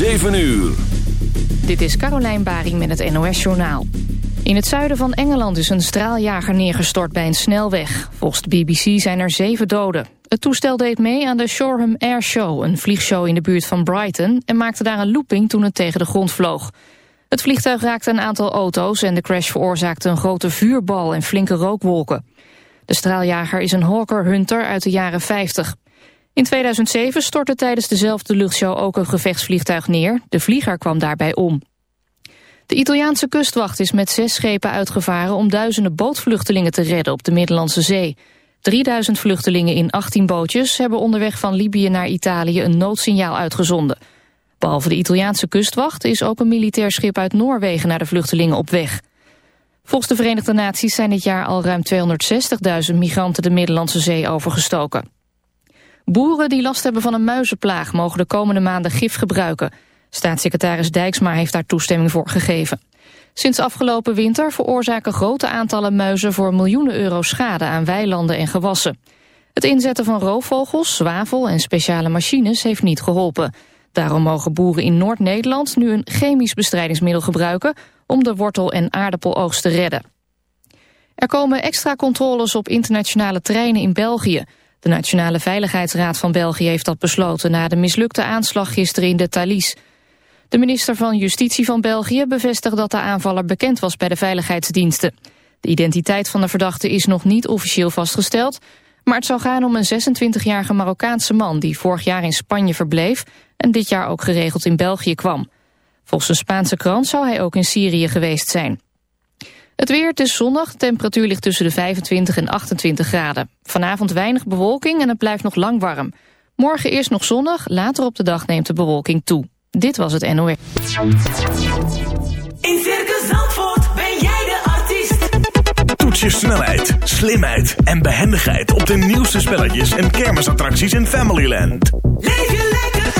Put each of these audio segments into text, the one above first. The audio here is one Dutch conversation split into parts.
7 uur. Dit is Carolijn Baring met het NOS Journaal. In het zuiden van Engeland is een straaljager neergestort bij een snelweg. Volgens de BBC zijn er zeven doden. Het toestel deed mee aan de Shoreham Air Show, een vliegshow in de buurt van Brighton... en maakte daar een looping toen het tegen de grond vloog. Het vliegtuig raakte een aantal auto's en de crash veroorzaakte een grote vuurbal en flinke rookwolken. De straaljager is een Hawker Hunter uit de jaren 50. In 2007 stortte tijdens dezelfde luchtshow ook een gevechtsvliegtuig neer. De vlieger kwam daarbij om. De Italiaanse kustwacht is met zes schepen uitgevaren om duizenden bootvluchtelingen te redden op de Middellandse Zee. 3000 vluchtelingen in 18 bootjes hebben onderweg van Libië naar Italië een noodsignaal uitgezonden. Behalve de Italiaanse kustwacht is ook een militair schip uit Noorwegen naar de vluchtelingen op weg. Volgens de Verenigde Naties zijn dit jaar al ruim 260.000 migranten de Middellandse Zee overgestoken. Boeren die last hebben van een muizenplaag mogen de komende maanden gif gebruiken. Staatssecretaris Dijksma heeft daar toestemming voor gegeven. Sinds afgelopen winter veroorzaken grote aantallen muizen voor miljoenen euro schade aan weilanden en gewassen. Het inzetten van roofvogels, zwavel en speciale machines heeft niet geholpen. Daarom mogen boeren in Noord-Nederland nu een chemisch bestrijdingsmiddel gebruiken om de wortel- en aardappeloogst te redden. Er komen extra controles op internationale treinen in België. De Nationale Veiligheidsraad van België heeft dat besloten... na de mislukte aanslag gisteren in de Thalys. De minister van Justitie van België bevestigt dat de aanvaller bekend was bij de veiligheidsdiensten. De identiteit van de verdachte is nog niet officieel vastgesteld... maar het zou gaan om een 26-jarige Marokkaanse man... die vorig jaar in Spanje verbleef en dit jaar ook geregeld in België kwam. Volgens een Spaanse krant zou hij ook in Syrië geweest zijn. Het weer, het is zonnig, temperatuur ligt tussen de 25 en 28 graden. Vanavond weinig bewolking en het blijft nog lang warm. Morgen eerst nog zonnig, later op de dag neemt de bewolking toe. Dit was het NOR. In Circus Zandvoort ben jij de artiest. Toets je snelheid, slimheid en behendigheid op de nieuwste spelletjes en kermisattracties in Familyland. Leef je lekker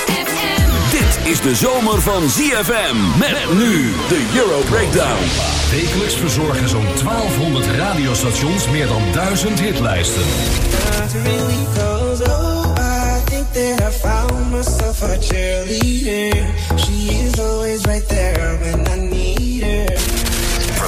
Is de zomer van ZFM. Met nu de Euro Breakdown. Wekelijks verzorgen zo'n 1200 radiostations meer dan 1000 hitlijsten. It really goes, oh, I think that I found myself a cheerleader. She is always right there when I need her.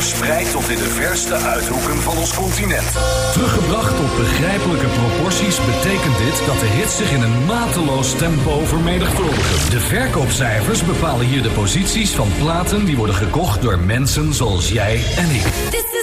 Verspreid tot in de verste uithoeken van ons continent. Teruggebracht tot begrijpelijke proporties betekent dit dat de hits zich in een mateloos tempo vermenigvuldigen. De verkoopcijfers bepalen hier de posities van platen die worden gekocht door mensen zoals jij en ik.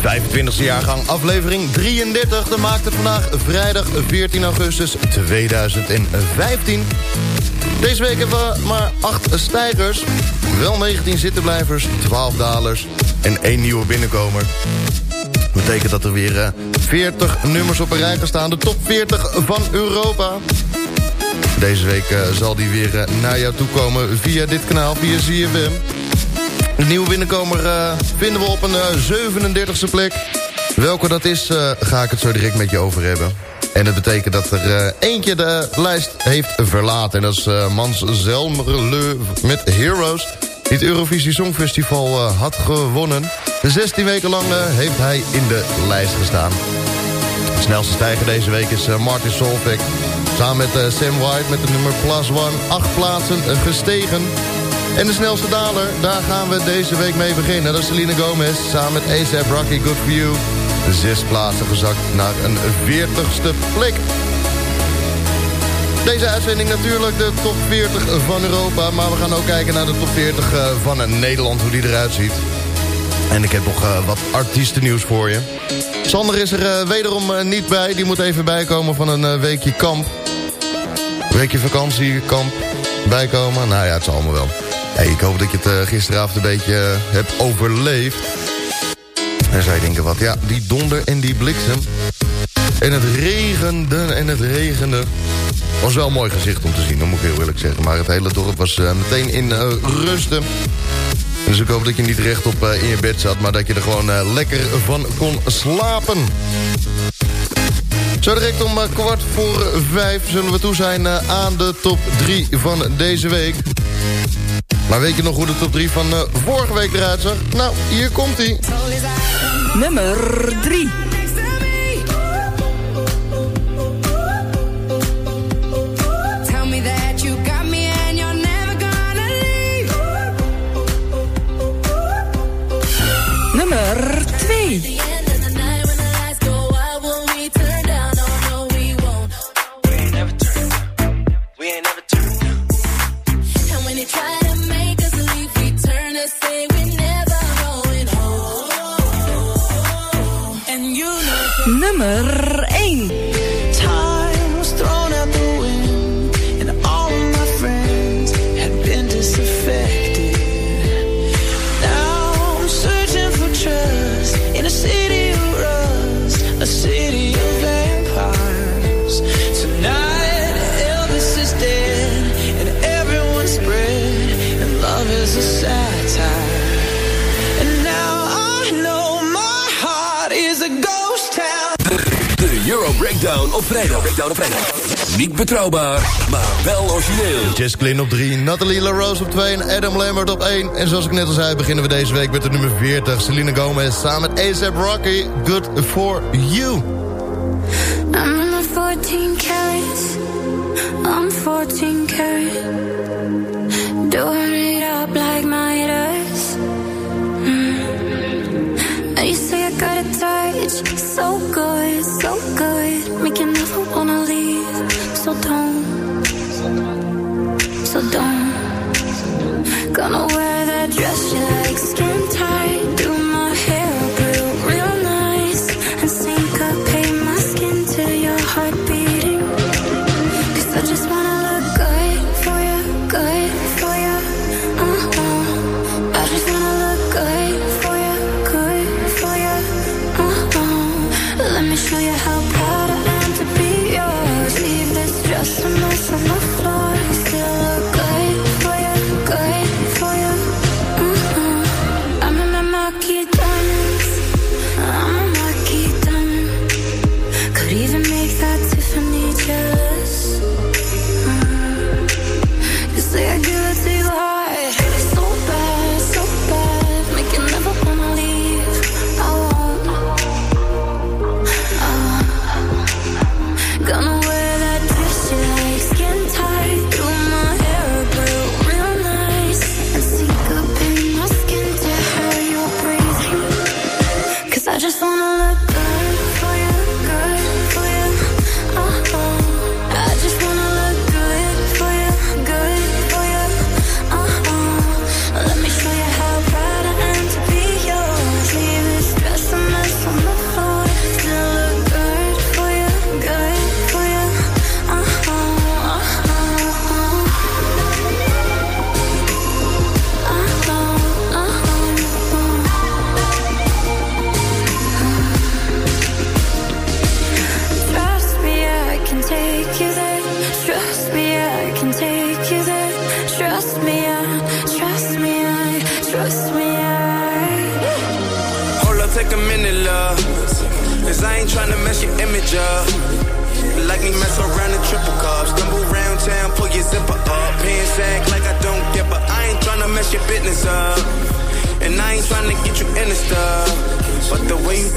25e jaargang, aflevering 33. Dat maakt het vandaag vrijdag 14 augustus 2015. Deze week hebben we maar 8 stijgers, wel 19 zittenblijvers, 12 dalers en 1 nieuwe binnenkomer. Betekent dat er weer eh, 40 nummers op een rij gaan staan. De top 40 van Europa. Deze week eh, zal die weer eh, naar jou toe komen via dit kanaal, via ZFM. De nieuwe binnenkomer eh, vinden we op een eh, 37e plek. Welke dat is, eh, ga ik het zo direct met je over hebben. En dat betekent dat er eh, eentje de lijst heeft verlaten. En dat is eh, Mans Zelmerleu met Heroes. Die het Eurovisie Songfestival eh, had gewonnen. 16 weken lang eh, heeft hij in de lijst gestaan. De snelste stijger deze week is eh, Martin Solveig. Samen met eh, Sam White met de nummer Plus One. Acht plaatsen eh, gestegen. En de snelste daler, daar gaan we deze week mee beginnen. Dat is Selena Gomez samen met ASAP Rocky Good For You. Zes plaatsen gezakt naar een 40ste plek. Deze uitzending natuurlijk de top 40 van Europa. Maar we gaan ook kijken naar de top 40 eh, van Nederland, hoe die eruit ziet. En ik heb nog eh, wat artiestennieuws voor je. Sander is er eh, wederom niet bij. Die moet even bijkomen van een weekje kamp. Weekje vakantiekamp bijkomen. Nou ja, het zal allemaal wel. Hey, ik hoop dat je het eh, gisteravond een beetje eh, hebt overleefd. En je denken, wat ja, die donder en die bliksem. En het regende en het regende. Was wel een mooi gezicht om te zien, dat moet ik heel eerlijk zeggen. Maar het hele dorp was eh, meteen in rusten. Dus ik hoop dat je niet rechtop eh, in je bed zat... maar dat je er gewoon lekker van kon slapen. Zo direct om kwart voor vijf zullen we toe zijn aan de top 3 van deze week. Maar weet je nog hoe de top 3 van eh, vorige week eruit zag? Nou, hier komt hij. Nummer 3. Op vrijdag. Breakdown op vrijdag. Niet betrouwbaar, maar wel origineel. Jess Glynn op 3, Nathalie LaRose op 2 en Adam Lambert op 1. En zoals ik net al zei, beginnen we deze week met de nummer 40. Selena Gomez samen met ASAP Rocky, Good For You. I'm in the 14 carats. I'm 14 karat. Doing it up like my touch. So good, so good. Make you never wanna leave. So don't. So don't. Gonna wear that dress you like skin tight.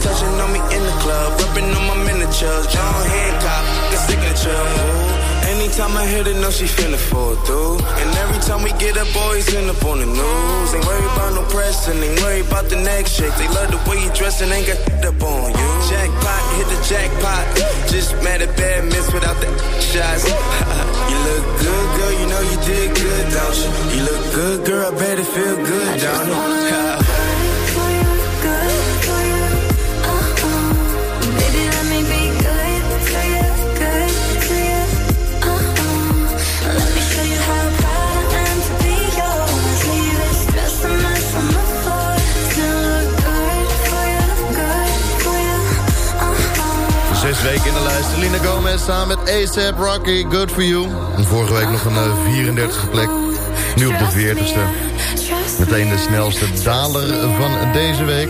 Touching on me in the club, rubbing on my miniatures, John Hancock, the signature. Ooh. Anytime I hit it, know she finna fall through. And every time we get up, boys end up on the news. Ain't worried about no press and ain't worried about the next shake. They love the way you dress and ain't got up on you. Jackpot, hit the jackpot. Just mad at bad miss without the shots. you look good, girl, you know you did good, don't you? You look good, girl, I bet it feel good, don't it? Weken in de lijst. Selena Gomez samen met ASAP Rocky, Good For You. En vorige week nog een eh, 34e plek. Nu op de 40ste. Meteen de snelste daler van deze week.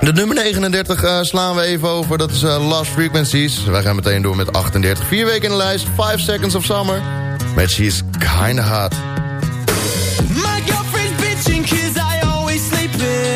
De nummer 39 eh, slaan we even over. Dat is eh, Lost Frequencies. Wij gaan meteen door met 38. Vier weken in de lijst. 5 Seconds of Summer. Met She's Kinda Hot. My girlfriend's bitching cause I always sleep in.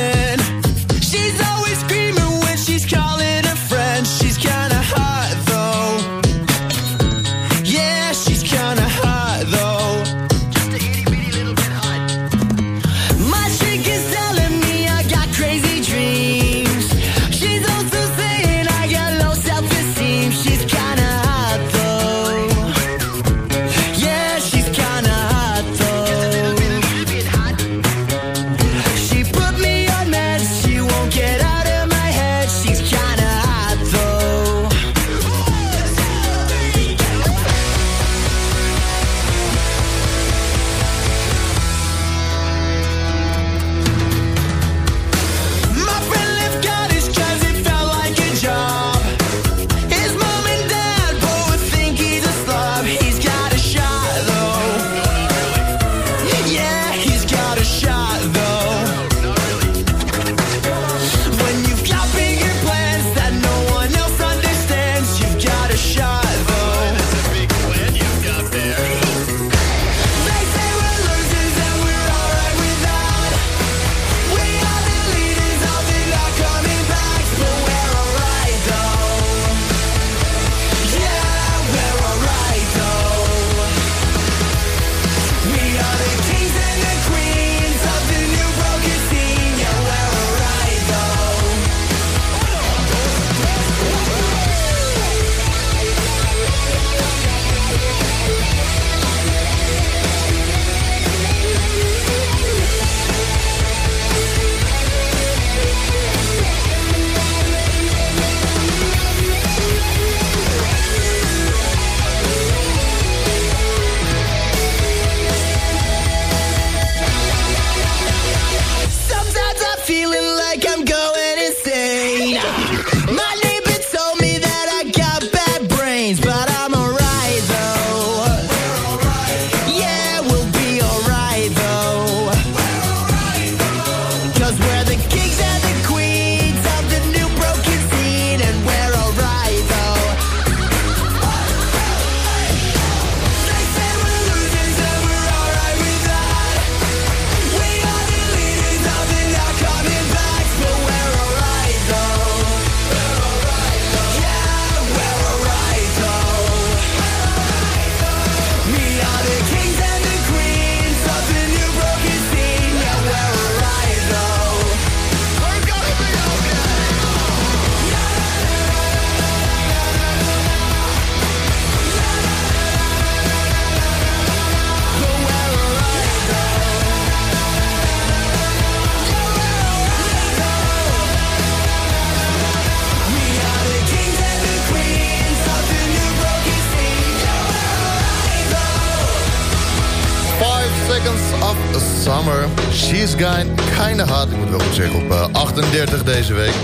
Zeggen, op eh, 38 deze week.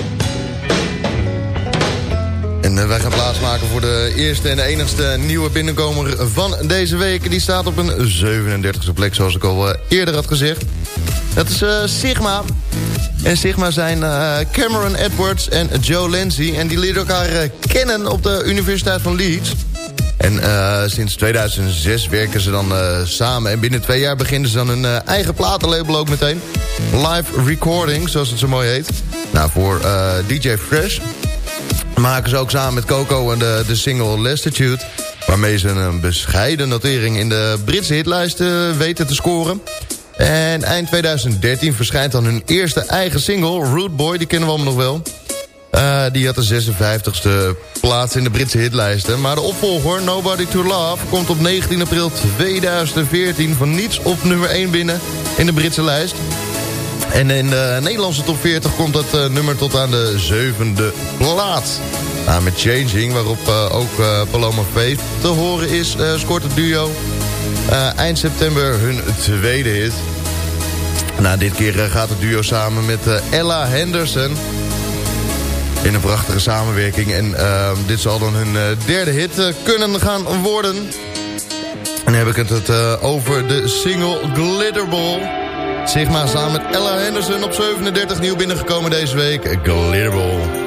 En eh, wij gaan plaatsmaken voor de eerste en enigste nieuwe binnenkomer van deze week. Die staat op een 37e plek, zoals ik al eh, eerder had gezegd. Dat is eh, Sigma. En Sigma zijn eh, Cameron Edwards en Joe Lindsay. En die leren elkaar eh, kennen op de Universiteit van Leeds. En eh, sinds 2006 werken ze dan eh, samen. En binnen twee jaar beginnen ze dan hun eh, eigen platenlabel ook meteen. Live Recording, zoals het zo mooi heet. Nou, voor DJ Fresh maken ze ook samen met Coco de, de single Lastitude... waarmee ze een bescheiden notering in de Britse hitlijsten weten te scoren. En eind 2013 verschijnt dan hun eerste eigen single, Rude Boy, die kennen we allemaal nog wel. Eh, die had de 56e plaats in de Britse hitlijsten. Maar de opvolger, Nobody to Love, komt op 19 april 2014 van niets op nummer 1 binnen in de Britse lijst. En in de Nederlandse top 40 komt dat eh, nummer tot aan de zevende plaats. Nou, met Changing, waarop eh, ook Paloma Faith te horen is, scoort het duo eind september hun tweede hit. Nou, dit keer gaat het duo samen met Ella Henderson. In een prachtige samenwerking. En eh, dit zal dan hun eh, derde hit eh, kunnen gaan worden. En dan heb ik het het, eh, over de single Glitterball. Sigma samen met Ella Henderson op 37 nieuw binnengekomen deze week. Glitterball.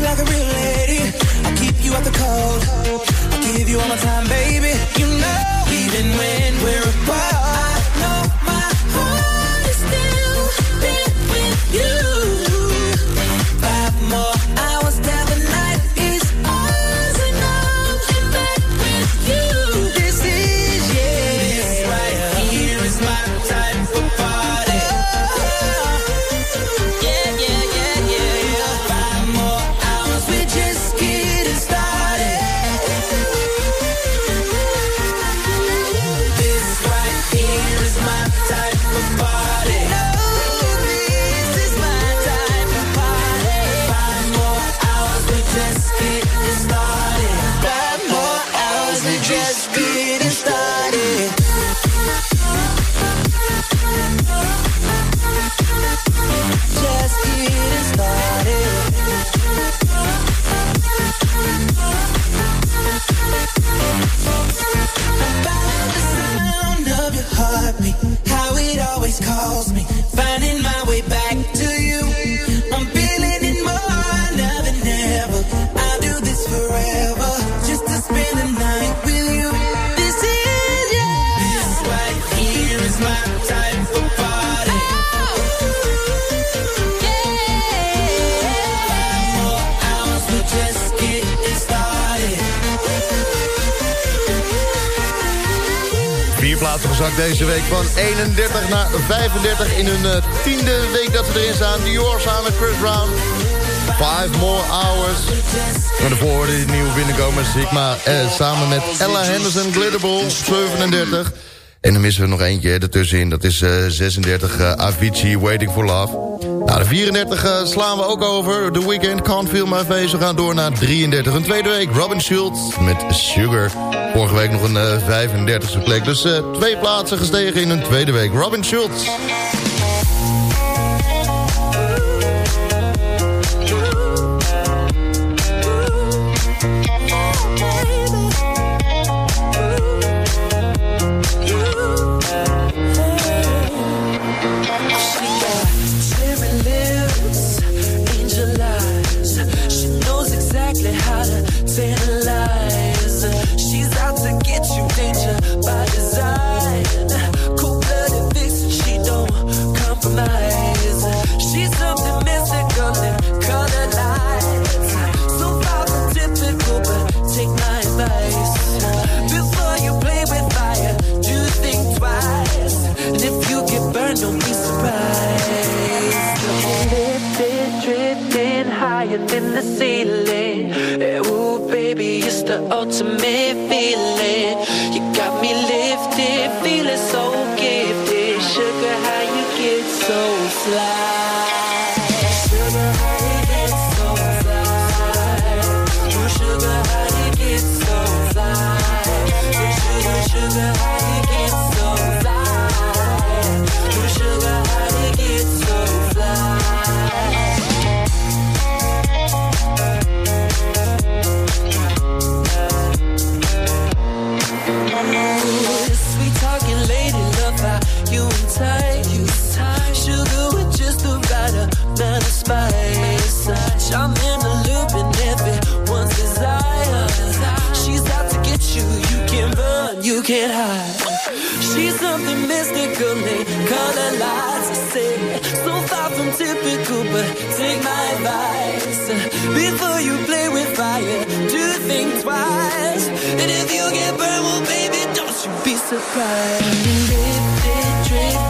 you like a real lady. I keep you at the cold. I give you all my time, baby. deze week van 31 naar 35 in hun eh, tiende week dat ze erin staan. Dior samen met Chris Brown. Five more hours. Maar daarvoor hoorde nieuwe binnenkomer Sigma eh, samen met Ella Henderson Glitterball 37. En dan missen we nog eentje ertussenin. Dat is eh, 36 eh, Avicii, Waiting for Love. Nou, de 34 eh, slaan we ook over. The Weekend, Can't Feel My Face. We gaan door naar 33. Een tweede week, Robin Schultz met Sugar. Vorige week nog een 35e plek. Dus twee plaatsen gestegen in een tweede week. Robin Schultz. I'm in the loop and everyone's desire. She's out to get you, you can't run, you can't hide. She's something mystical, they color lights say. So far from typical, but take my advice. Before you play with fire, do think twice. And if you get burned, well, baby, don't you be surprised. Drip, drip, drip.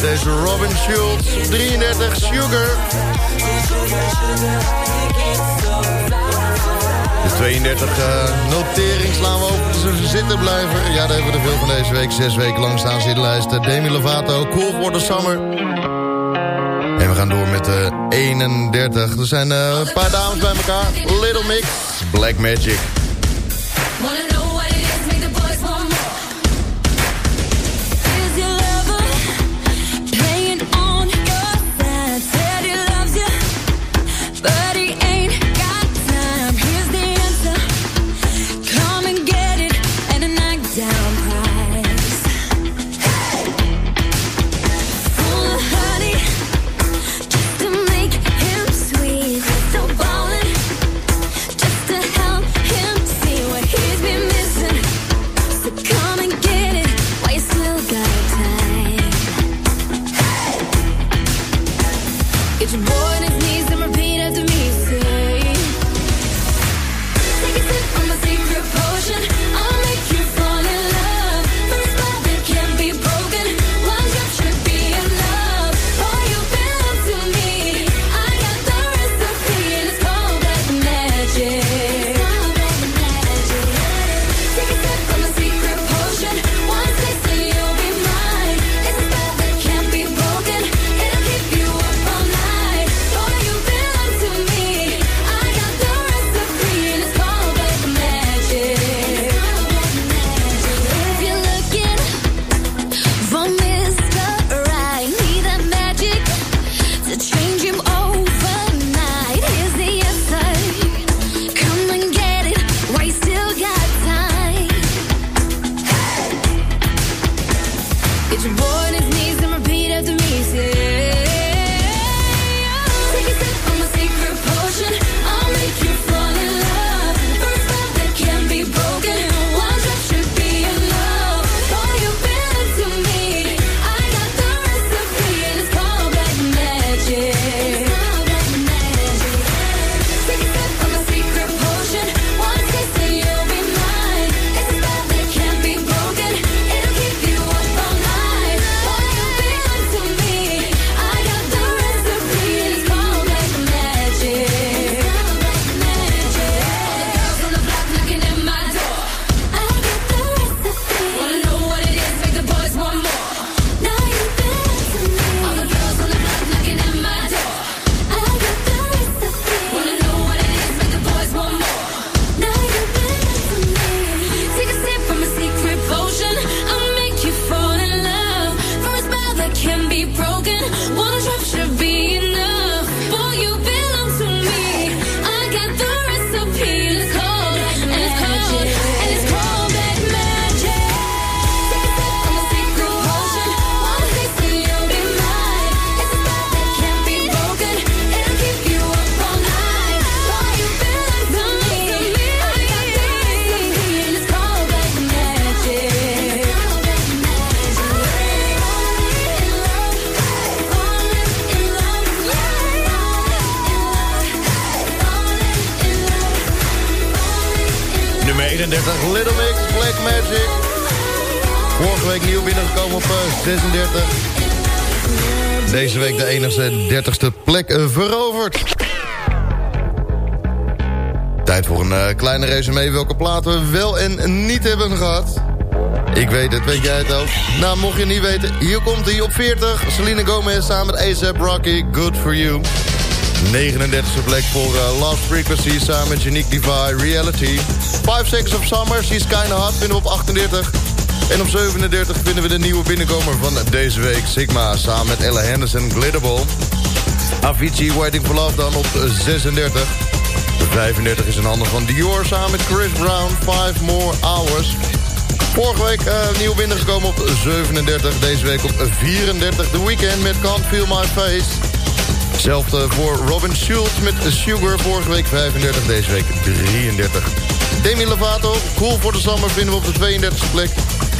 deze Robin Schultz, 33, Sugar. De 32 eh, notering slaan we open, dus we zitten blijven. Ja, daar hebben we de veel van deze week. Zes weken lang staan zittenlijst. Eh, Demi Lovato, Cool for the Summer. En we gaan door met eh, de 31. Er zijn een paar dames bij elkaar. Little Mix, Black Magic. Enigste 30ste plek eh, veroverd. Tijd voor een eh, kleine resume welke platen we wel en niet hebben gehad. Ik weet het, weet jij het ook? Nou, mocht je niet weten, hier komt hij op 40. Selena Gomez samen met A$AP Rocky, Good For You. 39e plek voor uh, Lost Frequency samen met Unique Divide, Reality. 5 Seconds of Summer, She's Kinda Hot, vinden we op 38. En op 37 vinden we de nieuwe binnenkomer van deze week. Sigma samen met Ella Henderson, Glitterball. Avicii, Waiting for Love dan op 36. De 35 is in handen van Dior samen met Chris Brown, 5 More Hours. Vorige week uh, nieuw binnengekomen op 37. Deze week op 34. The Weekend met Can't Feel My Face. Hetzelfde voor Robin Schultz met Sugar. Vorige week 35, deze week 33. Demi Lovato, Cool for the Summer, vinden we op de 32e plek.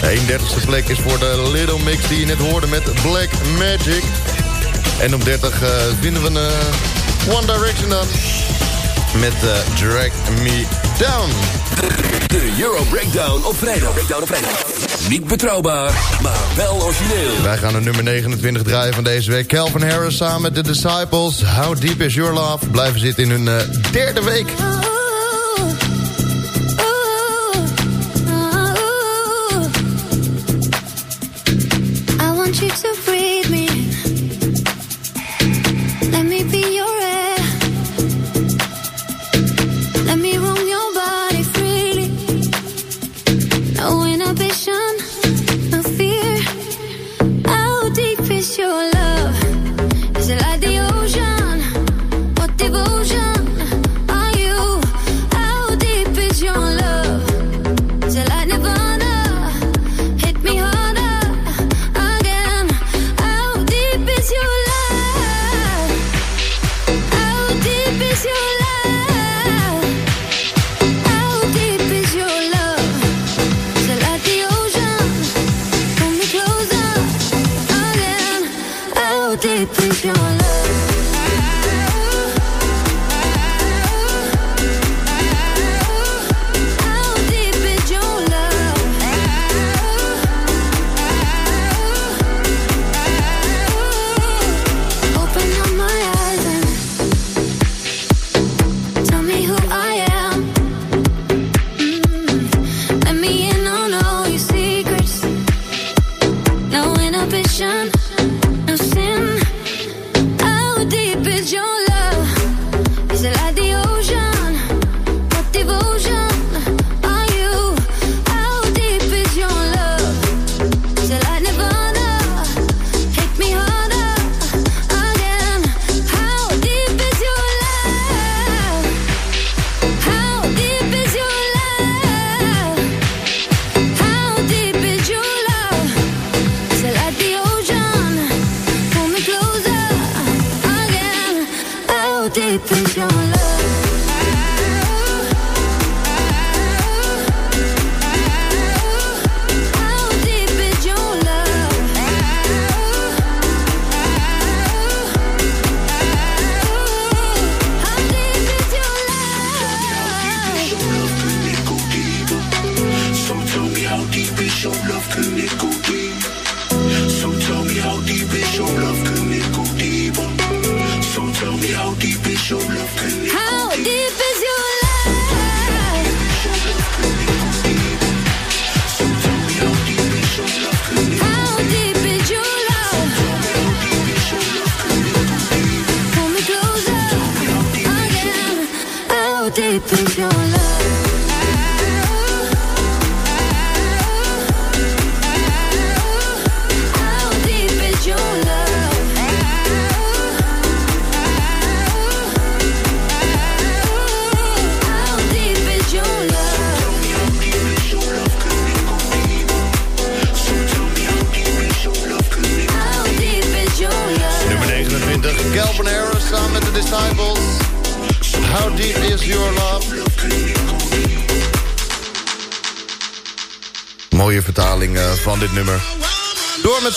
De 31e plek is voor de Little Mix die je net hoorde met Black Magic. En op 30 uh, vinden we een uh, One Direction dan. Met uh, Drag Me Down. De Euro Breakdown op vrijdag. Breakdown op vrijdag. Niet betrouwbaar, maar wel origineel. Wij gaan de nummer 29 draaien van deze week. Calvin Harris samen met The Disciples. How Deep Is Your Love? Blijven zitten in hun uh, derde week. How deep is your love?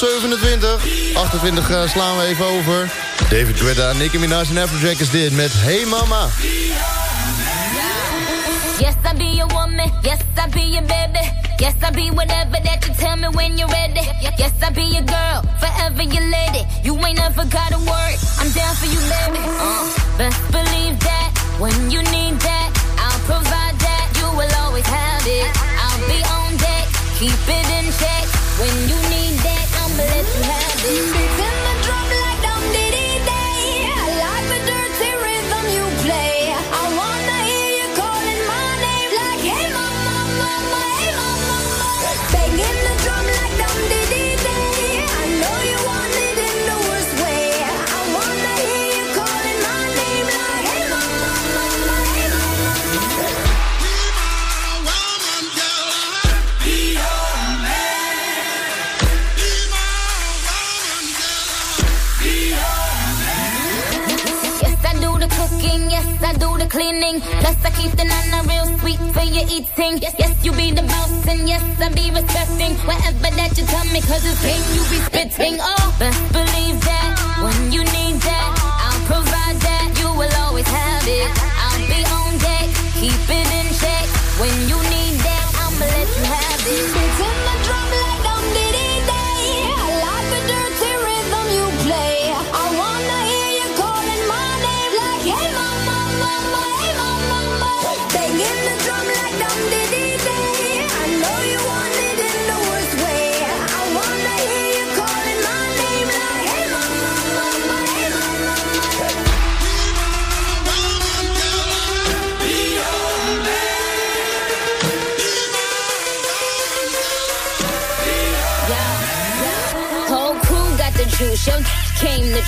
27. 28 uh, slaan we even over. David Guetta, Nicki Minaj en Afrojack is dit met Hey Mama. Yes, I be your woman. Yes, I be your baby. Yes, I be whatever that you tell me when you're ready. Yes, I be your girl, forever your lady. You ain't never gotta worry. I'm down for you, baby. Uh, best believe that when you need that, I'll provide that. You will always have it. I'll be on deck, keep it in check. When you need that, I'ma let you have it. Cleaning. Plus, I keep the nana real sweet for your eating. Yes, yes, you be the boss, and yes, I be respecting whatever that you tell me. Cause it's game you be spitting. Oh, best believe that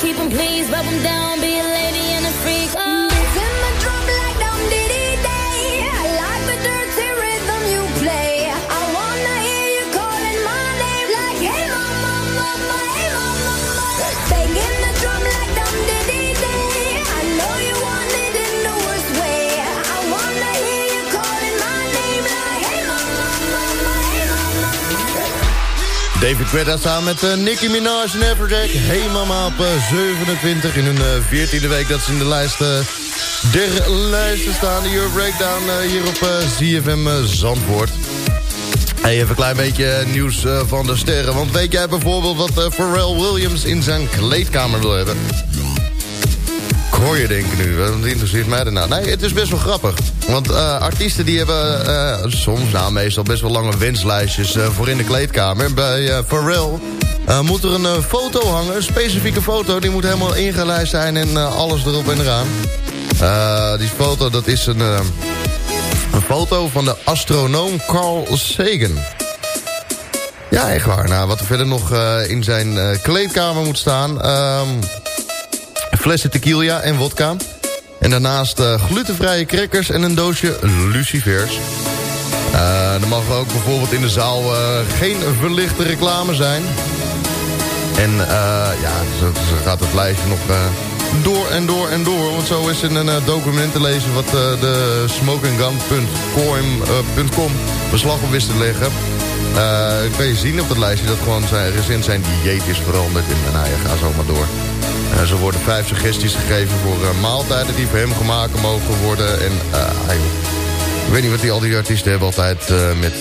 keep him please, rub him down, be a lady David Guetta samen met eh, Nicki Minaj en Everjack. Hey mama op eh, 27 in hun eh, 14e week dat ze in de lijst eh, der lijsten staan. De Breakdown eh, hier op eh, ZFM eh, Zandvoort. Hey, even een klein beetje nieuws eh, van de sterren. Want weet jij bijvoorbeeld wat eh, Pharrell Williams in zijn kleedkamer wil hebben? Hoor je denken nu, wat interesseert mij daarna? Nee, het is best wel grappig. Want eh, artiesten die hebben eh, soms, nou meestal best wel lange wenslijstjes eh, voor in de kleedkamer. Bij Pharrell moet er een foto hangen, een specifieke foto. Die moet helemaal ingelijst zijn en alles erop en eraan. Die foto, dat is een, een foto van de astronoom Carl Sagan. Ja, echt waar. Nou, wat er verder nog in zijn kleedkamer moet staan... ehm, flessen tequila en wodka. En daarnaast eh, glutenvrije crackers en een doosje lucifers. Eh er mag ook bijvoorbeeld in de zaal eh, geen verlichte reclame zijn. En ja, zo, gaat het lijstje nog door en door en door. Want zo is in een document te lezen wat de smokinggun.com beslag op wist te leggen. Eh kan je zien op dat lijstje dat gewoon zijn, recent zijn dieet is veranderd. En nou ja, ga zo maar door. Eh, zo worden vijf suggesties gegeven voor eh, maaltijden die voor hem gemaakt mogen worden. En eh, ik weet niet wat die, al die artiesten hebben altijd eh, met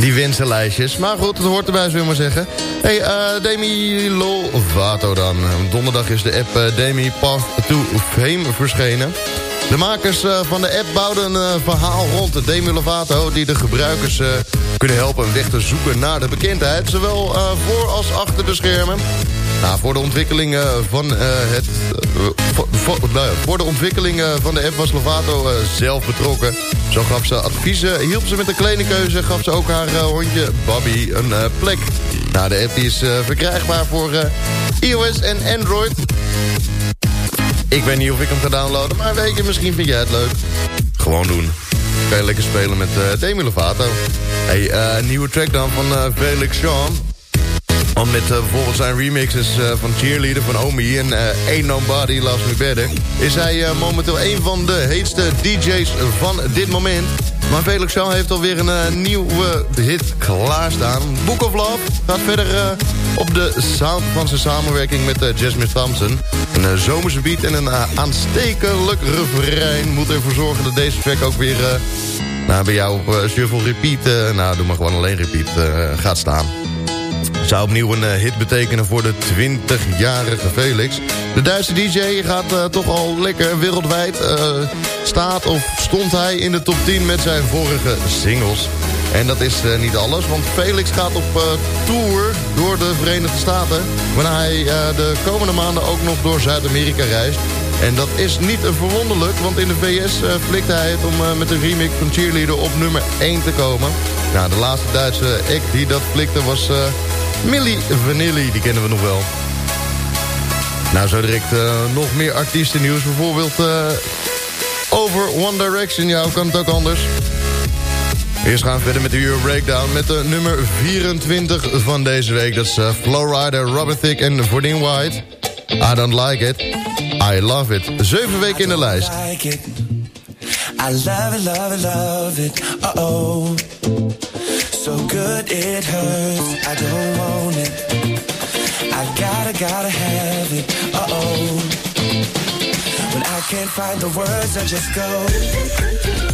die wensenlijstjes. Maar goed, het hoort erbij, zullen we maar zeggen. Hey, eh Demi Lovato dan. Donderdag is de app Demi Path to Fame verschenen. De makers van de app bouwden een verhaal rond de Demi Lovato... die de gebruikers kunnen helpen een weg te zoeken naar de bekendheid... zowel voor als achter de schermen. Nou, voor de ontwikkeling van eh, het... eh, voor, nou voor de ontwikkeling van de app was Lovato eh, zelf betrokken. Zo gaf ze adviezen, hielp ze met de kledingkeuze... gaf ze ook haar hondje Bobby een plek. Nou, de app is verkrijgbaar voor iOS en Android. Ik weet niet of ik hem ga downloaden, maar weet je, misschien vind jij het leuk. Gewoon doen. kan je lekker spelen met Demi Lovato. Hey, nieuwe track dan van Felix Jean. Om met eh, bijvoorbeeld zijn remixes eh, van Cheerleader van Omi en eh, Ain't Nobody Loves Me Better... is hij eh, momenteel een van de heetste DJ's van dit moment. Maar Felix Jean heeft alweer een eh, nieuwe hit klaarstaan. Book of Love gaat verder eh, op de sound van zijn samenwerking met eh, Jasmine Thompson. Een eh, zomerse beat en een eh, aanstekelijk refrein moet ervoor zorgen dat deze track ook weer... eh, nou, bij jou eh, shuffle repeat, eh, nou doe maar gewoon alleen repeat, eh, gaat staan. Zou opnieuw een eh, hit betekenen voor de 20-jarige Felix. De Duitse DJ gaat eh, toch al lekker wereldwijd. eh, staat of stond hij in de top 10 met zijn vorige singles. En dat is niet alles, want Felix gaat op tour door de Verenigde Staten... waarna hij de komende maanden ook nog door Zuid-Amerika reist. En dat is niet verwonderlijk, want in de VS uh, flikte hij het om uh, met een remix van Cheerleader op nummer 1 te komen. Nou, de laatste Duitse act die dat flikte was uh, Millie Vanilli, die kennen we nog wel. Nou, zo direct uh, nog meer artiestennieuws, bijvoorbeeld uh, over One Direction. Ja, hoe kan het ook anders? Eerst gaan we verder met de Euro Breakdown met de nummer 24 van deze week. Dat is uh, Flowrider, Robert Thicke en Verdine White. I don't like it. I love it. Zeven weken in de lijst. Like it. I love it, love it, love it. Uh oh. So good it hurts. I don't want it. I gotta, gotta have it. Uh oh. When I can't find the words, I just go.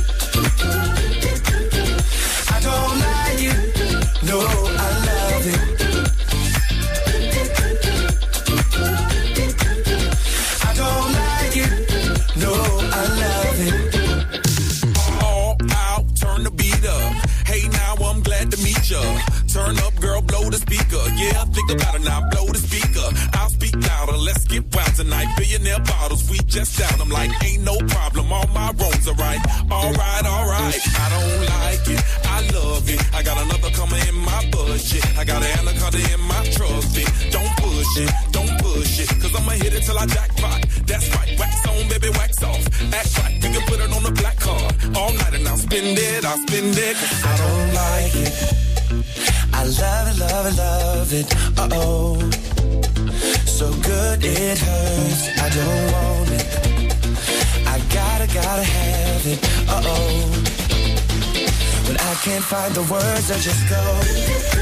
Find the words, I just go.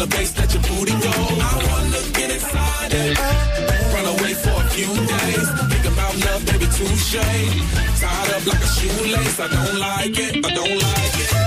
Feel bass, let your booty go. I wanna get inside it. Run away for a few days. Think about love, baby, touche. Tied up like a shoelace. I don't like it. I don't like it.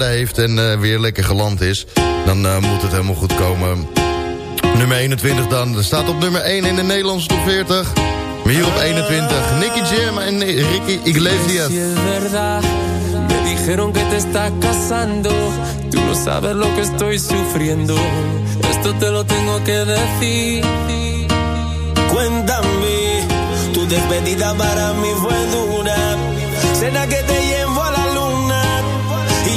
heeft en eh, weer lekker geland is... dan eh, moet het helemaal goed komen. Nummer 21 dan. Er staat op nummer 1 in de Nederlandse top 40. Maar hier op 21, Nicky Jam en Ricky Iglesias. leef dijeron que te está casando. Tú no sabes lo que estoy sufriendo. Esto te lo tengo que decir. Cuéntame, tu despedida para fue dura.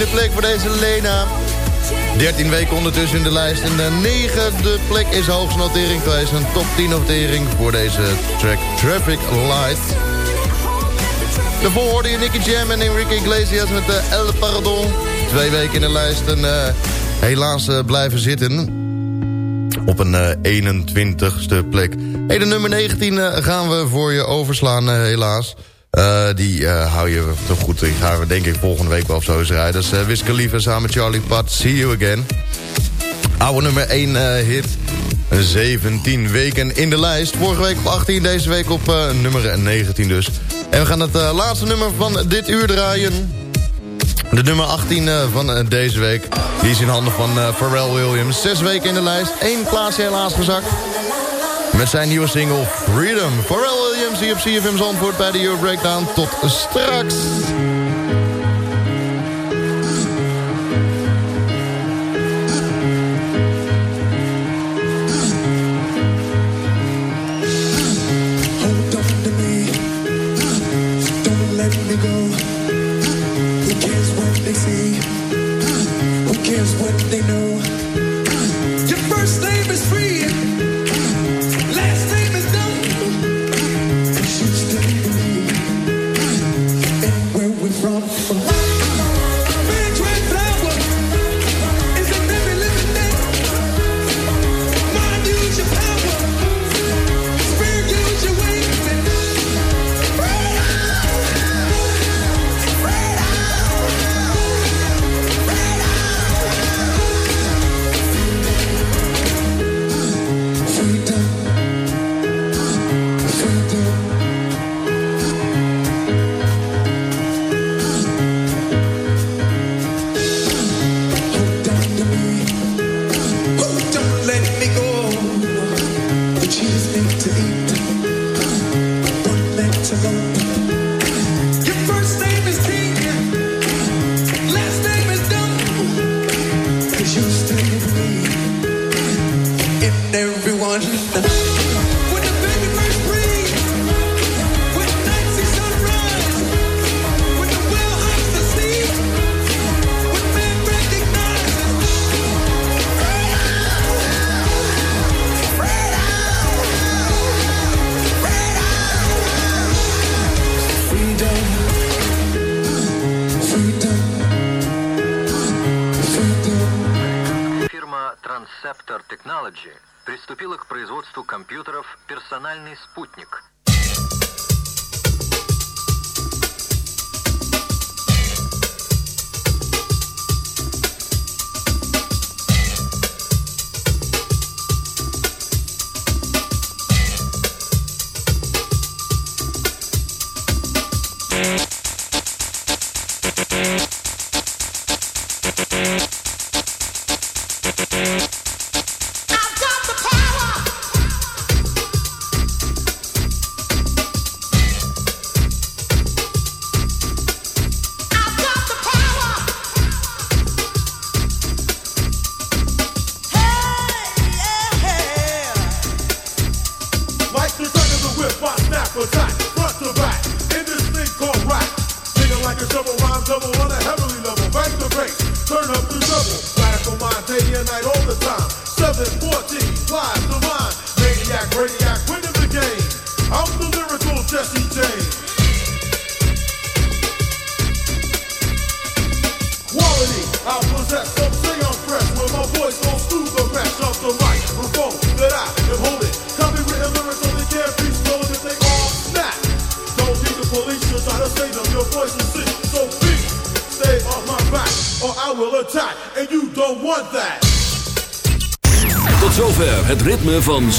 de plek voor deze Lena. 13 weken ondertussen in de lijst. En de negende plek is de hoogste notering geweest. Een top 10 notering voor deze track Traffic Light. Daarvoor hoorde je Nicky Jam en Enrique Iglesias met de El Paradon. Twee weken in de lijst en eh, helaas eh, blijven zitten. Op een 21ste plek. Hey, de nummer 19 gaan we voor je overslaan helaas. Eh, die eh, hou je toch goed. Die gaan we denk ik volgende week wel of zo eens rijden. Dus eh, Wiz lieve samen met Charlie Pat. See you again. Oude nummer 1 hit. 17 weken in de lijst. Vorige week op 18, deze week op uh, nummer 19 dus. En we gaan het laatste nummer van dit uur draaien. De nummer 18 van deze week. Die is in handen van Pharrell Williams. Zes weken in de lijst. Eén plaatsje helaas gezakt. Met zijn nieuwe single Freedom. Pharrell Williams hier op CFM Zandvoort bij de Euro Breakdown. Tot straks. Scepter Technology приступила к производству компьютеров «Персональный спутник»,